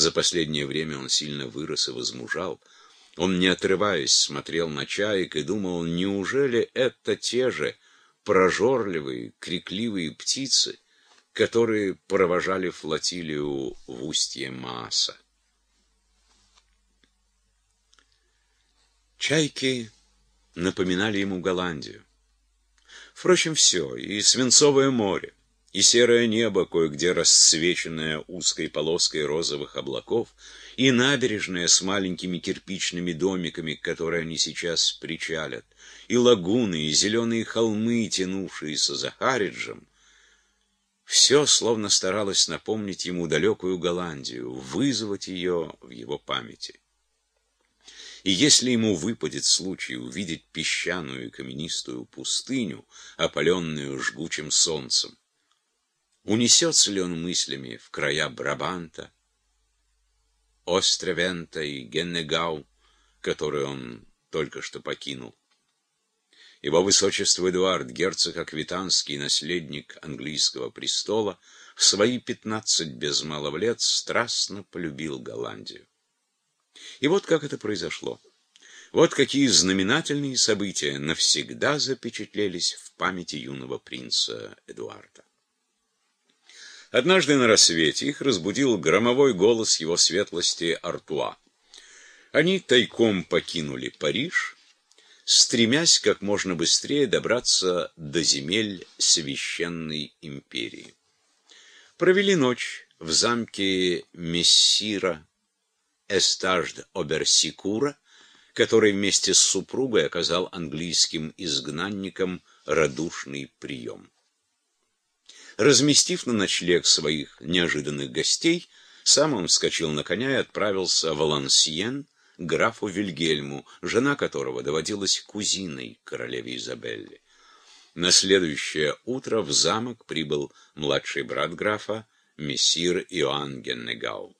За последнее время он сильно вырос и возмужал. Он, не отрываясь, смотрел на чаек и думал, неужели это те же прожорливые, крикливые птицы, которые провожали флотилию в устье Мааса. Чайки напоминали ему Голландию. Впрочем, все, и свинцовое море, и серое небо, кое-где расцвеченное узкой полоской розовых облаков, и набережная с маленькими кирпичными домиками, к которой они сейчас причалят, и лагуны, и зеленые холмы, тянувшиеся за Хариджем, все словно старалось напомнить ему далекую Голландию, вызвать ее в его памяти. И если ему выпадет случай увидеть песчаную и каменистую пустыню, опаленную жгучим солнцем, унесется ли он мыслями в края Брабанта, Остревента и Геннегау, которые он только что покинул? Его высочество Эдуард, герцог Аквитанский, наследник английского престола, в свои пятнадцать без малого лет страстно полюбил Голландию. И вот как это произошло. Вот какие знаменательные события навсегда запечатлелись в памяти юного принца Эдуарда. Однажды на рассвете их разбудил громовой голос его светлости Артуа. Они тайком покинули Париж, стремясь как можно быстрее добраться до земель священной империи. Провели ночь в замке Мессира Эстажд-Оберсикура, который вместе с супругой оказал английским изгнанникам радушный прием. Разместив на ночлег своих неожиданных гостей, сам он вскочил на коня и отправился в Лансьен, графу Вильгельму, жена которого доводилась кузиной королеве Изабелле. На следующее утро в замок прибыл младший брат графа, мессир Иоанн Геннегау.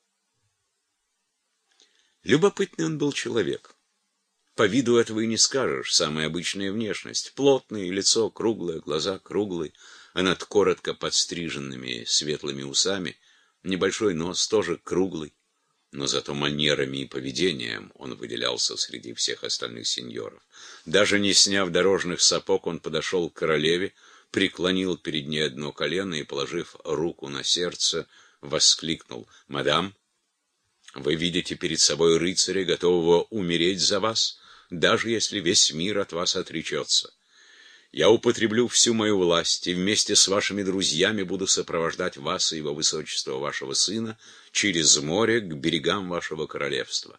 Любопытный он был человек. По виду этого и не скажешь, самая обычная внешность. Плотное лицо, круглое, глаза круглые, а над коротко подстриженными светлыми усами небольшой нос тоже круглый но зато манерами и поведением он выделялся среди всех остальных сеньоров. Даже не сняв дорожных сапог, он подошел к королеве, преклонил перед ней одно колено и, положив руку на сердце, воскликнул «Мадам, вы видите перед собой рыцаря, готового умереть за вас, даже если весь мир от вас отречется. Я употреблю всю мою власть и вместе с вашими друзьями буду сопровождать вас и его высочество вашего сына через море к берегам вашего королевства.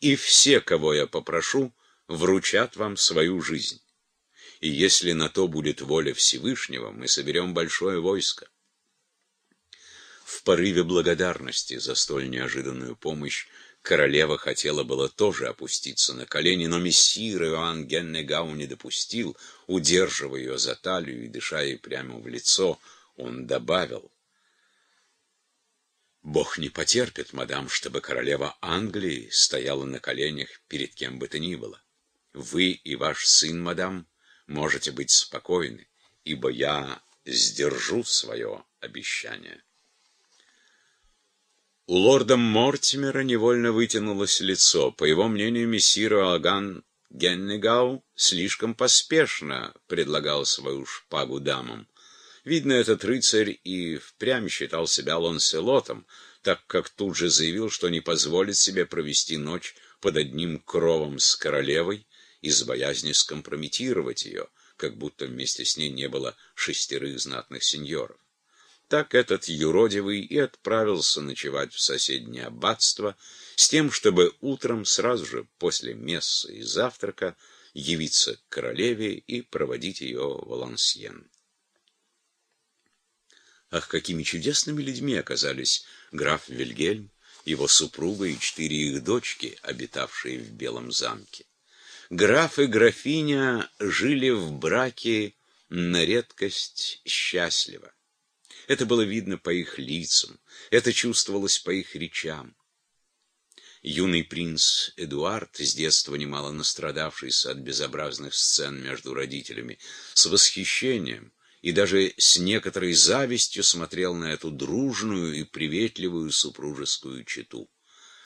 И все, кого я попрошу, вручат вам свою жизнь. И если на то будет воля Всевышнего, мы соберем большое войско. В порыве благодарности за столь неожиданную помощь Королева хотела было тоже опуститься на колени, но мессир Иоанн Геннегау не допустил, удерживая ее за талию и дыша ей прямо в лицо, он добавил. «Бог не потерпит, мадам, чтобы королева Англии стояла на коленях перед кем бы то ни было. Вы и ваш сын, мадам, можете быть спокойны, ибо я сдержу свое обещание». У лорда Мортимера невольно вытянулось лицо. По его мнению, мессир Аган Геннегау слишком поспешно предлагал свою шпагу дамам. Видно, этот рыцарь и впрямь считал себя Ланселотом, так как тут же заявил, что не позволит себе провести ночь под одним кровом с королевой из боязни скомпрометировать ее, как будто вместе с ней не было шестерых знатных сеньоров. Так этот юродивый и отправился ночевать в соседнее аббатство с тем, чтобы утром, сразу же после мессы и завтрака, явиться к королеве и проводить ее в Лансьен. Ах, какими чудесными людьми оказались граф Вильгельм, его супруга и четыре их дочки, обитавшие в Белом замке. Граф и графиня жили в браке на редкость счастливо. Это было видно по их лицам, это чувствовалось по их речам. Юный принц Эдуард, с детства немало настрадавшийся от безобразных сцен между родителями, с восхищением и даже с некоторой завистью смотрел на эту дружную и приветливую супружескую чету.